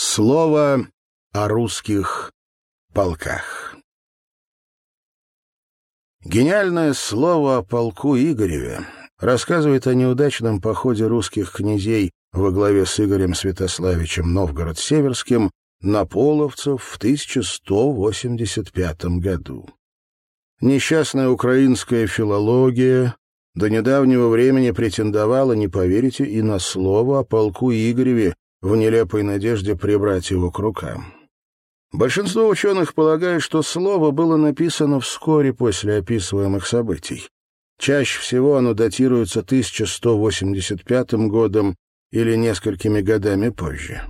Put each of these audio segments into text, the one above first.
Слово о русских полках. Гениальное слово о полку Игореве рассказывает о неудачном походе русских князей во главе с Игорем Святославичем Новгород-Северским на половцев в 1185 году. Несчастная украинская филология до недавнего времени претендовала, не поверите, и на слово о полку Игореве, в нелепой надежде прибрать его к рукам. Большинство ученых полагает, что слово было написано вскоре после описываемых событий. Чаще всего оно датируется 1185 годом или несколькими годами позже.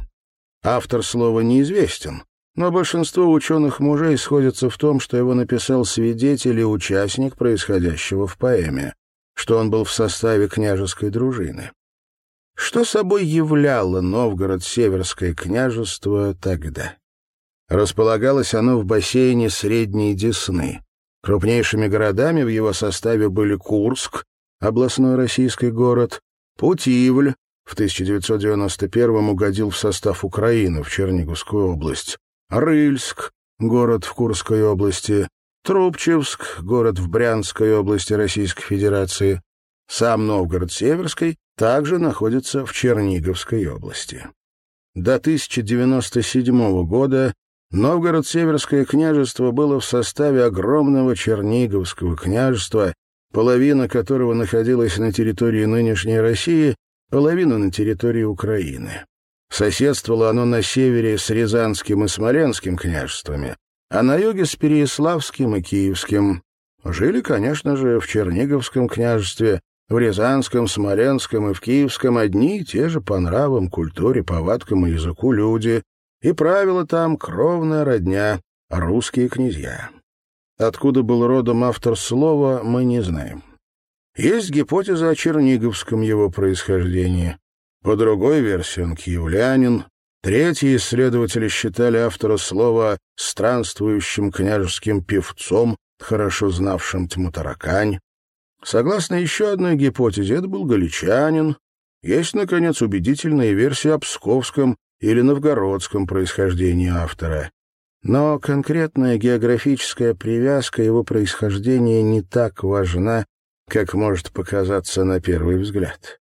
Автор слова неизвестен, но большинство ученых-мужей сходятся в том, что его написал свидетель и участник происходящего в поэме, что он был в составе княжеской дружины. Что собой являло Новгород-Северское княжество тогда? Располагалось оно в бассейне Средней Десны. Крупнейшими городами в его составе были Курск, областной российский город, Путивль, в 1991 угодил в состав Украины, в Черниговскую область, Рыльск, город в Курской области, Трубчевск, город в Брянской области Российской Федерации, сам Новгород-Северский также находится в Черниговской области. До 1097 года Новгород-Северское княжество было в составе огромного Черниговского княжества, половина которого находилась на территории нынешней России, половина на территории Украины. Соседствовало оно на севере с Рязанским и Смоленским княжествами, а на юге с Переяславским и Киевским. Жили, конечно же, в Черниговском княжестве в Рязанском, Смоленском и в Киевском одни и те же по нравам, культуре, повадкам и языку люди, и правила там кровная родня, русские князья. Откуда был родом автор слова, мы не знаем. Есть гипотеза о черниговском его происхождении. По другой версии он киевлянин. Третьи исследователи считали автора слова странствующим княжеским певцом, хорошо знавшим тьму таракань. Согласно еще одной гипотезе, это был галичанин. Есть, наконец, убедительная версия о псковском или новгородском происхождении автора. Но конкретная географическая привязка его происхождения не так важна, как может показаться на первый взгляд.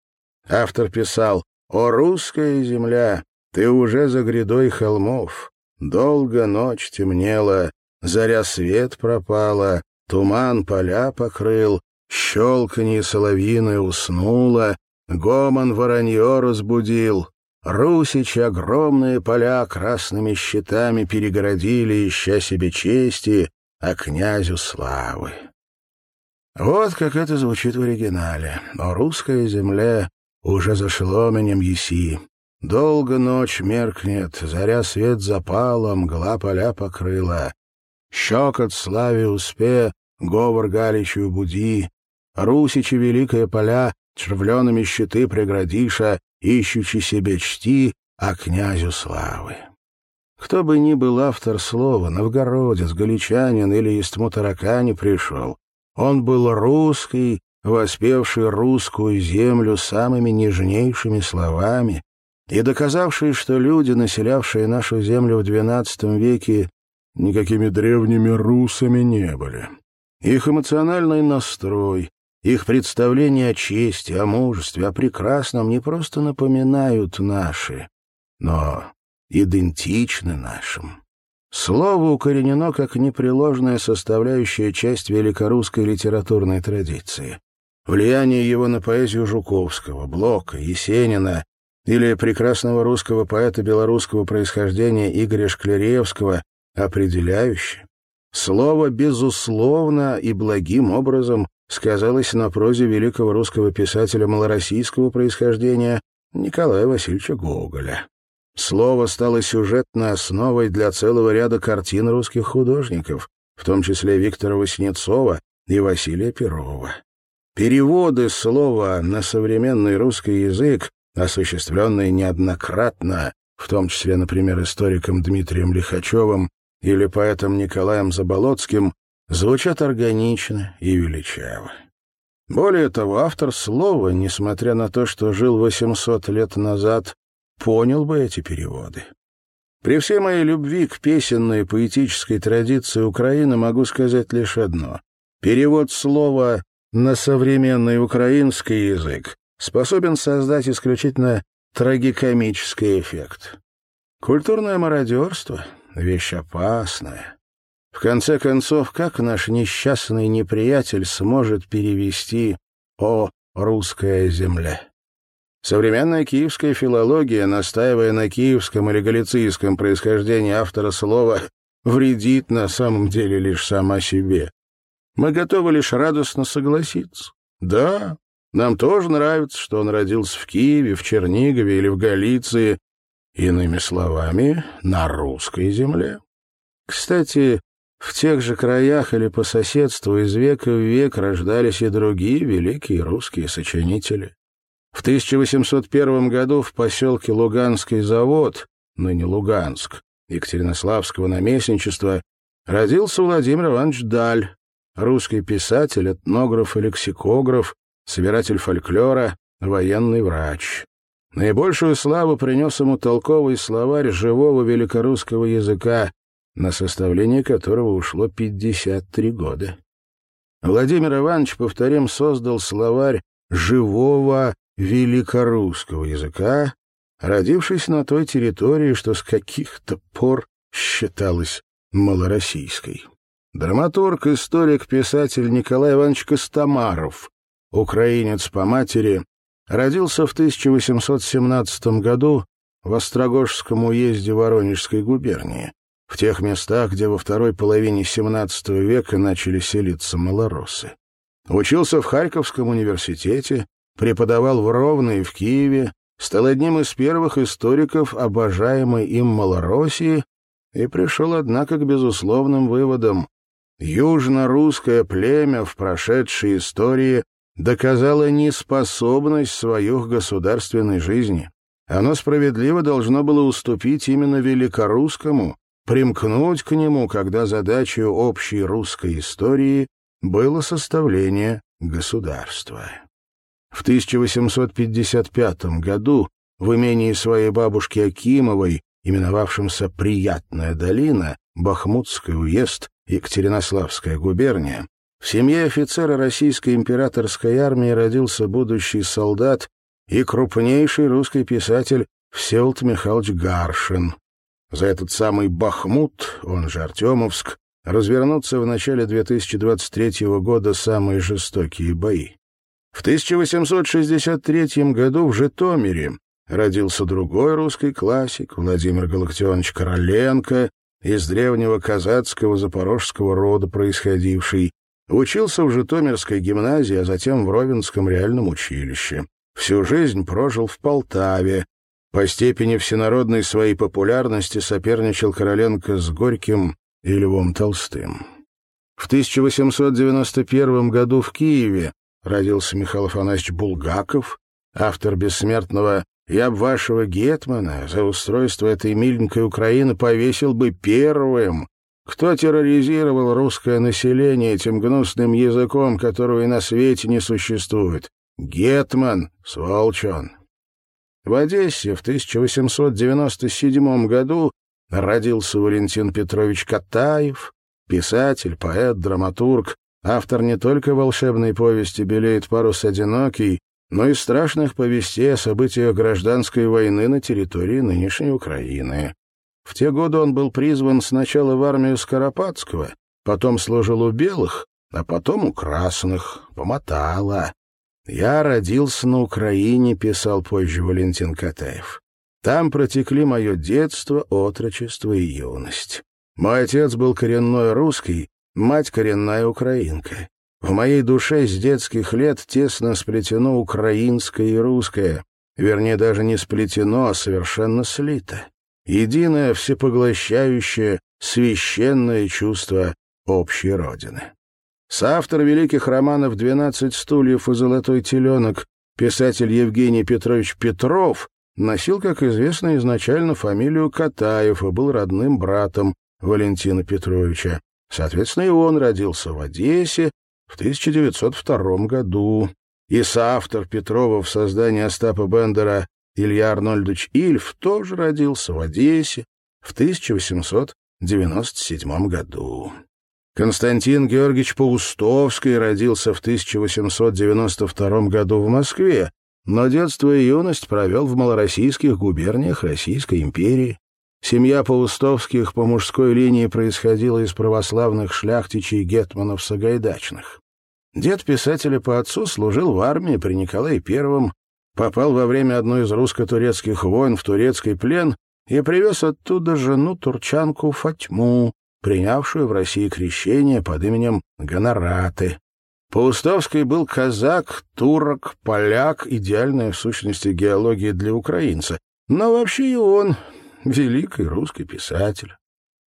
Автор писал «О русская земля, ты уже за грядой холмов, долго ночь темнела, заря свет пропала, туман поля покрыл, Щелканье соловьиное уснуло, гомон воронье разбудил. Русичи огромные поля красными щитами перегородили, ища себе чести, а князю славы. Вот как это звучит в оригинале. Но русская земля уже за шеломенем еси. Долго ночь меркнет, заря свет запала, мгла поля покрыла. Щекот славе успе, говор галичью буди, Русичи великое поля, червленными щиты преградиша, ищучи себе чти, а князю славы. Кто бы ни был автор слова, новгородец, галичанин или из Тмутаракани пришел, он был русский, воспевший русскую землю самыми нежнейшими словами и доказавший, что люди, населявшие нашу землю в XII веке, никакими древними русами не были. Их эмоциональный настрой, их представления о чести, о мужестве, о прекрасном не просто напоминают наши, но идентичны нашим. Слово укоренено как непреложная составляющая часть великорусской литературной традиции. Влияние его на поэзию Жуковского, Блока, Есенина или прекрасного русского поэта белорусского происхождения Игоря Шклеревского определяющее. Слово, безусловно и благим образом сказалось на прозе великого русского писателя малороссийского происхождения Николая Васильевича Гоголя. Слово стало сюжетной основой для целого ряда картин русских художников, в том числе Виктора Васнецова и Василия Перова. Переводы слова на современный русский язык, осуществленные неоднократно, в том числе, например, историком Дмитрием Лихачевым или поэтом Николаем Заболоцким, звучат органично и величаво. Более того, автор слова, несмотря на то, что жил 800 лет назад, понял бы эти переводы. При всей моей любви к песенной и поэтической традиции Украины могу сказать лишь одно. Перевод слова на современный украинский язык способен создать исключительно трагикомический эффект. Культурное мародерство — вещь опасная. В конце концов, как наш несчастный неприятель сможет перевести «О, русская земля»? Современная киевская филология, настаивая на киевском или галицийском происхождении автора слова, вредит на самом деле лишь сама себе. Мы готовы лишь радостно согласиться. Да, нам тоже нравится, что он родился в Киеве, в Чернигове или в Галиции, иными словами, на русской земле. Кстати, в тех же краях или по соседству из века в век рождались и другие великие русские сочинители. В 1801 году в поселке Луганский завод, ныне Луганск, Екатеринославского наместничества, родился Владимир Иванович Даль, русский писатель, этнограф и лексикограф, собиратель фольклора, военный врач. Наибольшую славу принес ему толковый словарь живого великорусского языка, на составление которого ушло 53 года. Владимир Иванович, повторим, создал словарь живого великорусского языка, родившись на той территории, что с каких-то пор считалась малороссийской. Драматург, историк, писатель Николай Иванович Костомаров, украинец по матери, родился в 1817 году в Острогожском уезде Воронежской губернии, в тех местах, где во второй половине XVII века начали селиться малоросы. Учился в Харьковском университете, преподавал в Ровно и в Киеве, стал одним из первых историков обожаемой им Малороссии и пришел, однако, к безусловным выводам. Южно-русское племя в прошедшей истории доказало неспособность свою к государственной жизни. Оно справедливо должно было уступить именно великорусскому, примкнуть к нему, когда задачей общей русской истории было составление государства. В 1855 году в имении своей бабушки Акимовой, именовавшемся «Приятная долина», Бахмутский уезд, Екатеринославская губерния, в семье офицера российской императорской армии родился будущий солдат и крупнейший русский писатель Всеволод Михайлович Гаршин. За этот самый Бахмут, он же Артемовск, развернутся в начале 2023 года самые жестокие бои. В 1863 году в Житомире родился другой русский классик Владимир Галактионович Короленко, из древнего казацкого запорожского рода происходивший, учился в Житомирской гимназии, а затем в Ровенском реальном училище. Всю жизнь прожил в Полтаве. По степени всенародной своей популярности соперничал Короленко с Горьким и Львом Толстым. В 1891 году в Киеве родился Михаил Афанасьевич Булгаков, автор бессмертного «Я б вашего Гетмана за устройство этой миленькой Украины повесил бы первым». Кто терроризировал русское население этим гнусным языком, которого и на свете не существует? Гетман, сволочь он. В Одессе в 1897 году родился Валентин Петрович Катаев, писатель, поэт, драматург, Автор не только волшебной повести «Белеет парус одинокий», но и страшных повестей о событиях гражданской войны на территории нынешней Украины. В те годы он был призван сначала в армию Скоропадского, потом служил у белых, а потом у красных, помотало. «Я родился на Украине», — писал позже Валентин Катаев. «Там протекли мое детство, отрочество и юность. Мой отец был коренной русский, Мать коренная украинка. В моей душе с детских лет тесно сплетено украинское и русское. Вернее, даже не сплетено, а совершенно слито. Единое, всепоглощающее, священное чувство общей Родины. Соавтор великих романов «Двенадцать стульев» и «Золотой теленок» писатель Евгений Петрович Петров носил, как известно, изначально фамилию Катаев и был родным братом Валентина Петровича. Соответственно, и он родился в Одессе в 1902 году. И соавтор Петрова в создании Остапа Бендера Илья Арнольдович Ильф тоже родился в Одессе в 1897 году. Константин Георгиевич Паустовский родился в 1892 году в Москве, но детство и юность провел в малороссийских губерниях Российской империи. Семья Паустовских по мужской линии происходила из православных шляхтичей гетманов Сагайдачных. Дед писателя по отцу служил в армии при Николае I, попал во время одной из русско-турецких войн в турецкий плен и привез оттуда жену-турчанку Фатьму, принявшую в России крещение под именем Гонораты. Паустовский был казак, турок, поляк, идеальная в сущности геология для украинца. Но вообще и он великий русский писатель.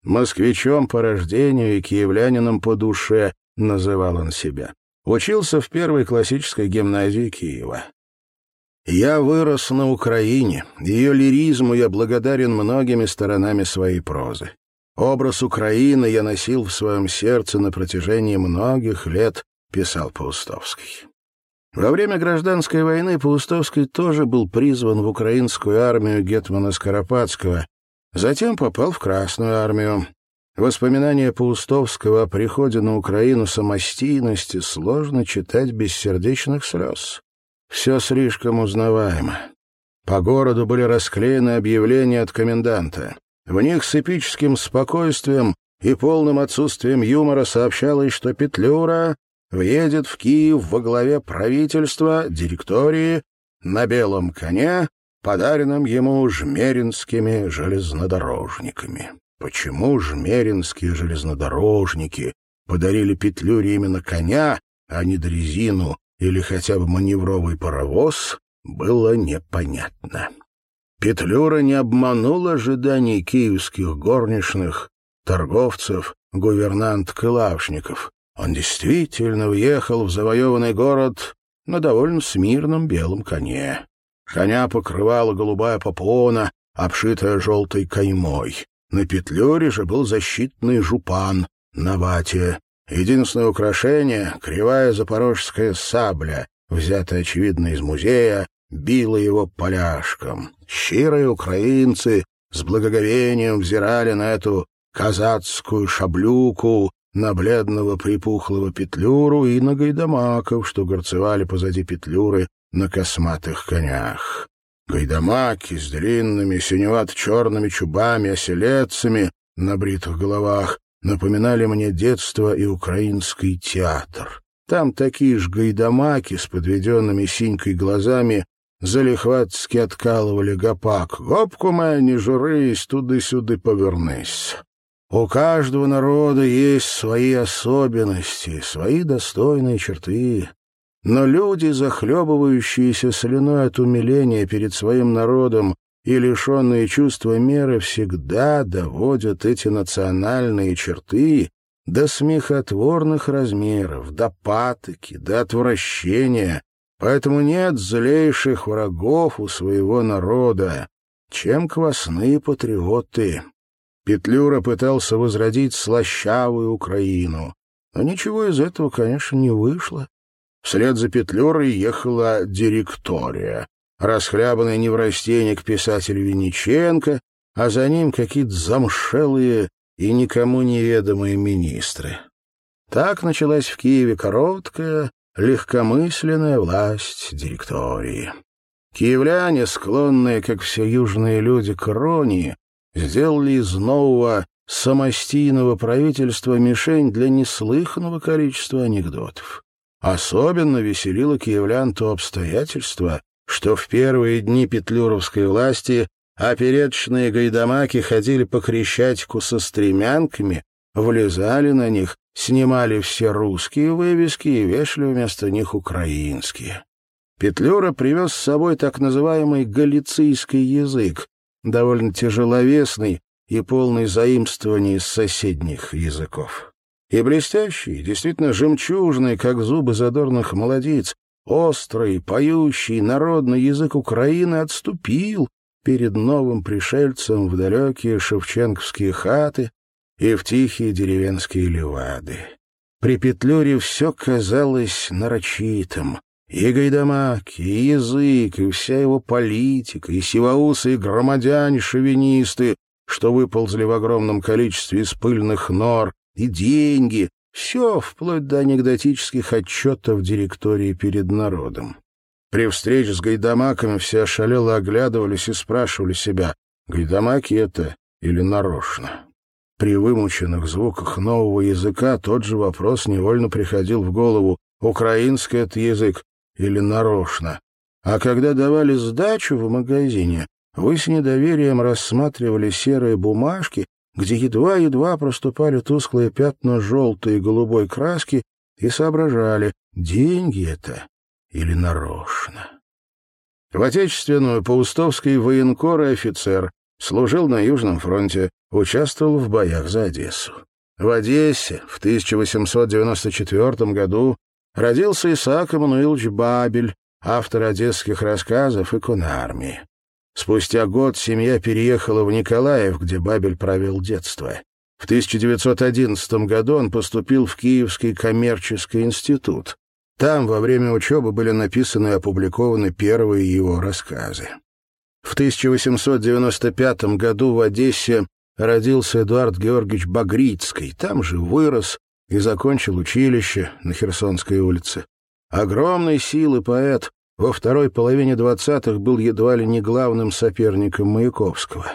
Москвичом по рождению и киевлянином по душе называл он себя. Учился в первой классической гимназии Киева. Я вырос на Украине, ее лиризму я благодарен многими сторонами своей прозы. Образ Украины я носил в своем сердце на протяжении многих лет, писал Паустовский. Во время гражданской войны Паустовский тоже был призван в украинскую армию Гетмана Скоропадского, затем попал в Красную армию. Воспоминания Паустовского о приходе на Украину самостийности сложно читать без сердечных слез. Все слишком узнаваемо. По городу были расклеены объявления от коменданта. В них с эпическим спокойствием и полным отсутствием юмора сообщалось, что Петлюра въедет в Киев во главе правительства, директории, на белом коне, подаренном ему жмеринскими железнодорожниками. Почему жмеринские железнодорожники подарили Петлюре именно коня, а не дрезину или хотя бы маневровый паровоз, было непонятно. Петлюра не обманул ожиданий киевских горничных, торговцев, гувернант и лавшников. Он действительно въехал в завоеванный город на довольно смирном белом коне. Коня покрывала голубая попона, обшитая желтой каймой. На петлюре же был защитный жупан на вате. Единственное украшение — кривая запорожская сабля, взятая, очевидно, из музея, била его поляшком. Щирые украинцы с благоговением взирали на эту казацкую шаблюку, на бледного припухлого петлюру и на гайдамаков, что горцевали позади петлюры на косматых конях. Гайдамаки с длинными синевато-черными чубами, оселедцами на бритых головах напоминали мне детство и украинский театр. Там такие же гайдамаки с подведенными синькой глазами залихватски откалывали гопак. «Гопку моя, не журись, туды-сюды повернись». У каждого народа есть свои особенности, свои достойные черты. Но люди, захлебывающиеся слюной от умиления перед своим народом и лишенные чувства меры, всегда доводят эти национальные черты до смехотворных размеров, до патоки, до отвращения. Поэтому нет злейших врагов у своего народа, чем квасные патриоты. Петлюра пытался возродить слащавую Украину. Но ничего из этого, конечно, не вышло. Вслед за Петлюрой ехала директория, расхлябанный неврастенник писатель Винниченко, а за ним какие-то замшелые и никому неведомые министры. Так началась в Киеве короткая, легкомысленная власть директории. Киевляне, склонные, как все южные люди, к иронии, сделали из нового самостийного правительства мишень для неслыханного количества анекдотов. Особенно веселило киевлян то обстоятельство, что в первые дни петлюровской власти опереточные гайдамаки ходили по Крещатику со стремянками, влезали на них, снимали все русские вывески и вешали вместо них украинские. Петлюра привез с собой так называемый галицийский язык, довольно тяжеловесный и полный заимствований из соседних языков. И блестящий, действительно жемчужный, как зубы задорных молодиц, острый, поющий народный язык Украины отступил перед новым пришельцем в далекие шевченковские хаты и в тихие деревенские левады. При Петлюре все казалось нарочитым, и гайдамак, и язык, и вся его политика, и сиваусы, и громадяне-шовинисты, что выползли в огромном количестве из пыльных нор, и деньги, все, вплоть до анекдотических отчетов директории перед народом. При встрече с гайдамаками все ошалело оглядывались и спрашивали себя, гайдамаки это или нарочно. При вымученных звуках нового языка тот же вопрос невольно приходил в голову, украинский это язык или нарочно. А когда давали сдачу в магазине, вы с недоверием рассматривали серые бумажки, где едва-едва проступали тусклые пятна желтой и голубой краски, и соображали, деньги это или нарочно. В Отечественную Паустовский военкор и офицер, служил на Южном фронте, участвовал в боях за Одессу. В Одессе в 1894 году родился Исаак Эммануилович Бабель, автор одесских рассказов и конармии. Спустя год семья переехала в Николаев, где Бабель провел детство. В 1911 году он поступил в Киевский коммерческий институт. Там во время учебы были написаны и опубликованы первые его рассказы. В 1895 году в Одессе родился Эдуард Георгиевич Багрицкий, там же вырос и закончил училище на Херсонской улице. Огромной силы поэт во второй половине двадцатых был едва ли не главным соперником Маяковского.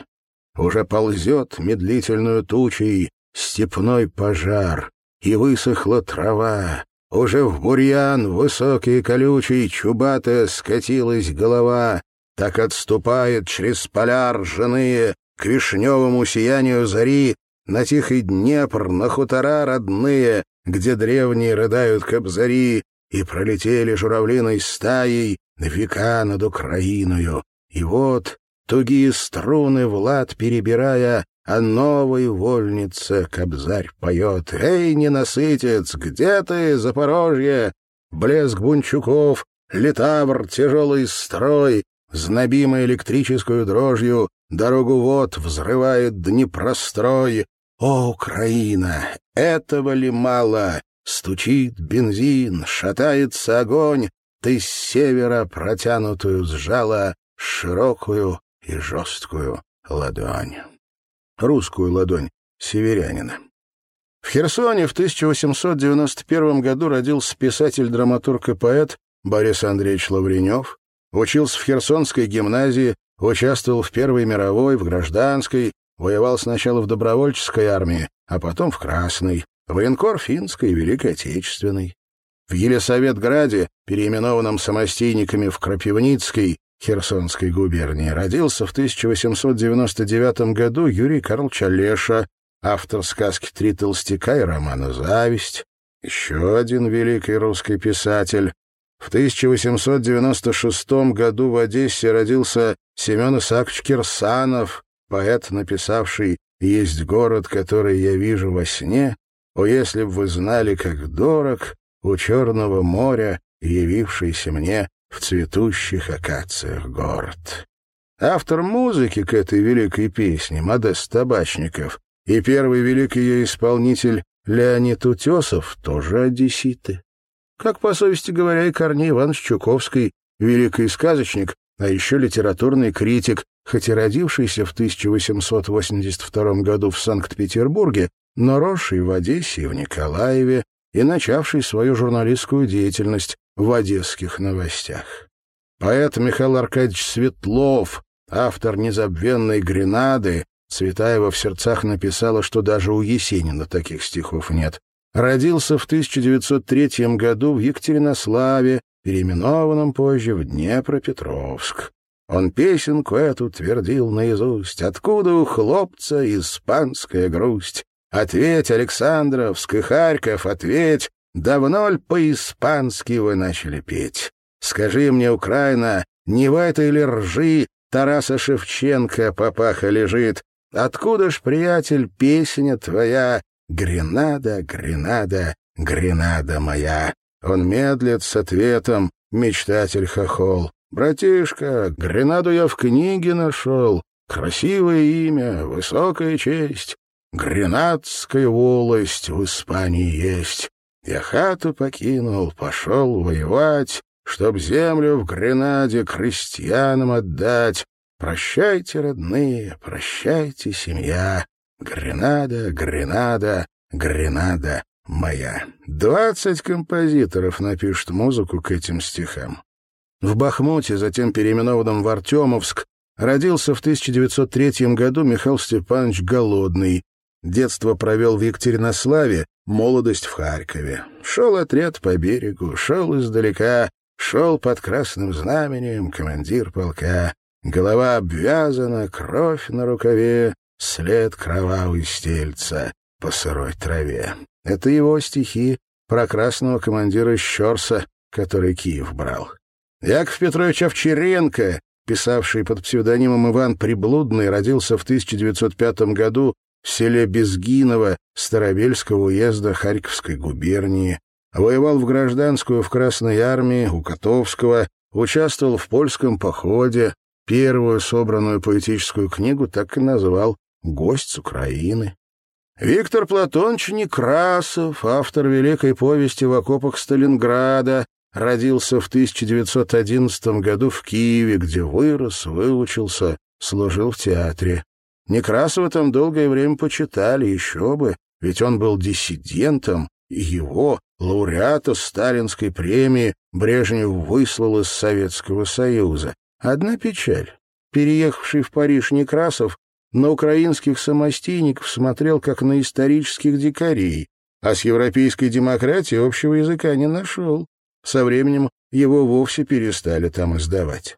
Уже ползет медлительную тучей степной пожар, и высохла трава, уже в бурьян высокий и колючий чубатая скатилась голова, так отступает через поля ржаные к вишневому сиянию зари на тихий Днепр, на хутора родные, где древние рыдают кобзари, и пролетели журавлиной стаей века над Украиною. И вот, тугие струны Влад перебирая, а новой вольнице Кобзарь поет. «Эй, ненасытец, где ты, Запорожье?» Блеск бунчуков, литавр, тяжелый строй, знобимый электрическую дрожью, дорогу вот взрывает Днепрострой. О, Украина, этого ли мало? Стучит бензин, шатается огонь, ты с севера протянутую сжала широкую и жесткую ладонь русскую ладонь северянина. В Херсоне в 1891 году родился писатель-драматург и поэт Борис Андреевич Лавренев, учился в Херсонской гимназии, участвовал в Первой мировой, в гражданской, воевал сначала в добровольческой армии, а потом в Красной, военкор финской и Великой Отечественной. В Елисаветграде, переименованном самостейниками в Крапивницкий, Херсонской губернии, родился в 1899 году Юрий Карлович Олеша, автор сказки «Три толстяка» и романа «Зависть», еще один великий русский писатель. В 1896 году в Одессе родился Семен Исаакович Кирсанов, поэт, написавший «Есть город, который я вижу во сне», «О, если б вы знали, как дорог у Черного моря, явившийся мне в цветущих акациях город. Автор музыки к этой великой песне Модест Табачников и первый великий ее исполнитель Леонид Утесов тоже одесситы. Как, по совести говоря, и Корней Иванович Чуковский, великий сказочник, а еще литературный критик, хоть и родившийся в 1882 году в Санкт-Петербурге, но росший в Одессе и в Николаеве и начавший свою журналистскую деятельность в одесских новостях. Поэт Михаил Аркадьевич Светлов, автор незабвенной «Гренады», Цветаева в сердцах написала, что даже у Есенина таких стихов нет. Родился в 1903 году в Екатеринославе, переименованном позже в Днепропетровск. Он песенку эту твердил наизусть. «Откуда у хлопца испанская грусть? Ответь, Александровск и Харьков, ответь, Давно ли по-испански вы начали петь? Скажи мне, Украина, не в этой ли ржи Тараса Шевченко попаха лежит? Откуда ж, приятель, песня твоя? Гренада, Гренада, Гренада моя. Он медлит с ответом, мечтатель хохол. Братишка, Гренаду я в книге нашел. Красивое имя, высокая честь. Гренадская волость в Испании есть. Я хату покинул, пошел воевать, чтоб землю в Гренаде крестьянам отдать. Прощайте, родные, прощайте, семья. Гренада, Гренада, Гренада моя. Двадцать композиторов напишут музыку к этим стихам. В Бахмуте, затем переименованном в Артемовск, родился в 1903 году Михаил Степанович Голодный. Детство провел в Екатеринославе, молодость в Харькове. Шел отряд по берегу, шел издалека, шел под красным знаменем командир полка. Голова обвязана, кровь на рукаве, след кровавый стельца по сырой траве. Это его стихи про красного командира Щерса, который Киев брал. Яков Петрович Овчаренко, писавший под псевдонимом Иван Приблудный, родился в 1905 году в селе Безгиново Старобельского уезда Харьковской губернии, воевал в гражданскую в Красной армии у Котовского, участвовал в польском походе, первую собранную поэтическую книгу так и назвал «Гость с Украины». Виктор Платонович Некрасов, автор великой повести «В окопах Сталинграда», родился в 1911 году в Киеве, где вырос, выучился, служил в театре. Некрасова там долгое время почитали, еще бы, ведь он был диссидентом, и его, лауреата сталинской премии, Брежнев выслал из Советского Союза. Одна печаль. Переехавший в Париж Некрасов на украинских самостийников смотрел как на исторических дикарей, а с европейской демократией общего языка не нашел. Со временем его вовсе перестали там издавать.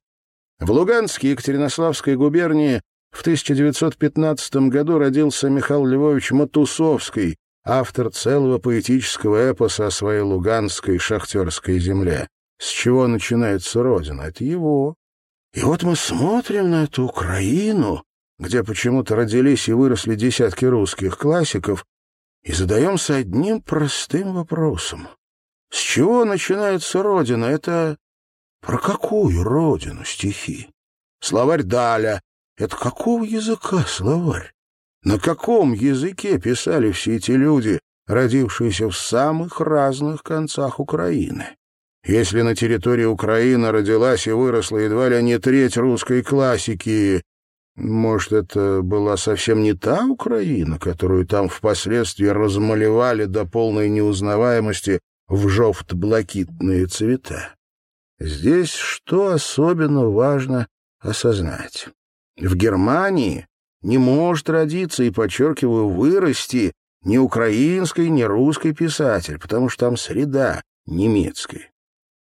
В Луганской Екатеринославской губернии в 1915 году родился Михаил Львович Матусовский, автор целого поэтического эпоса о своей луганской шахтерской земле. С чего начинается Родина? Это его. И вот мы смотрим на эту Украину, где почему-то родились и выросли десятки русских классиков, и задаемся одним простым вопросом. С чего начинается Родина? Это про какую Родину стихи? Словарь Даля это какого языка словарь? На каком языке писали все эти люди, родившиеся в самых разных концах Украины? Если на территории Украины родилась и выросла едва ли не треть русской классики, может, это была совсем не та Украина, которую там впоследствии размалевали до полной неузнаваемости в жовт-блакитные цвета? Здесь что особенно важно осознать? В Германии не может родиться, и, подчеркиваю, вырасти ни украинский, ни русский писатель, потому что там среда немецкая.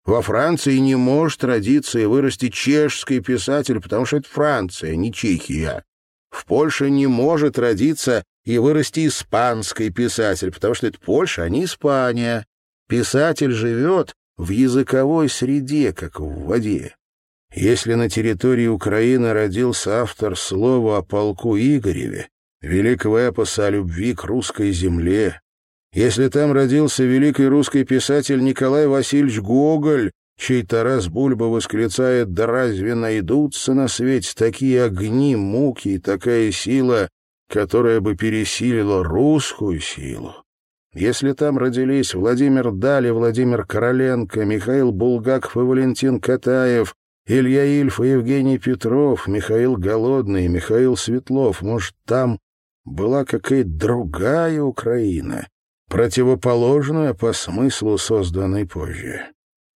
Во Франции не может родиться и вырасти чешский писатель, потому что это Франция, не Чехия. В Польше не может родиться и вырасти испанский писатель, потому что это Польша, а не Испания. Писатель живет в языковой среде, как в воде. Если на территории Украины родился автор слова о полку Игореве, великого эпоса о любви к русской земле, если там родился великий русский писатель Николай Васильевич Гоголь, чей Тарас Бульба восклицает «Да разве найдутся на свете такие огни, муки и такая сила, которая бы пересилила русскую силу?» Если там родились Владимир Дали, Владимир Короленко, Михаил Булгаков и Валентин Катаев, Илья Ильф и Евгений Петров, Михаил Голодный, Михаил Светлов. Может, там была какая-то другая Украина, противоположная по смыслу созданной позже.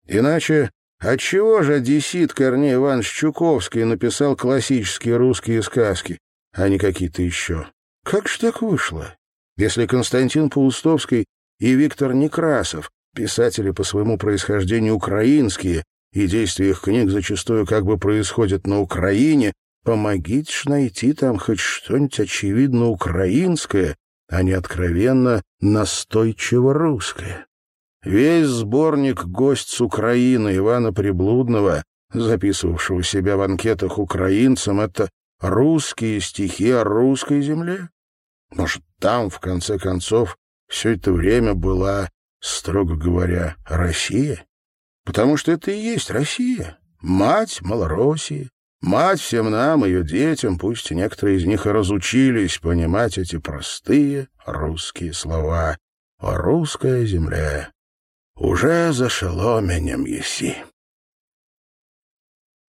Иначе отчего же одессит Корней Иванович Чуковский написал классические русские сказки, а не какие-то еще? Как же так вышло? Если Константин Паустовский и Виктор Некрасов, писатели по своему происхождению украинские, и действия их книг зачастую как бы происходят на Украине, помогите ж найти там хоть что-нибудь очевидно украинское, а не откровенно настойчиво русское. Весь сборник «Гость с Украины» Ивана Приблудного, записывавшего себя в анкетах украинцам, это русские стихи о русской земле. Может, там, в конце концов, все это время была, строго говоря, Россия? Потому что это и есть Россия, мать Малороссии, мать всем нам, ее детям, пусть некоторые из них и разучились понимать эти простые русские слова о русской земле. Уже за шеломенем еси.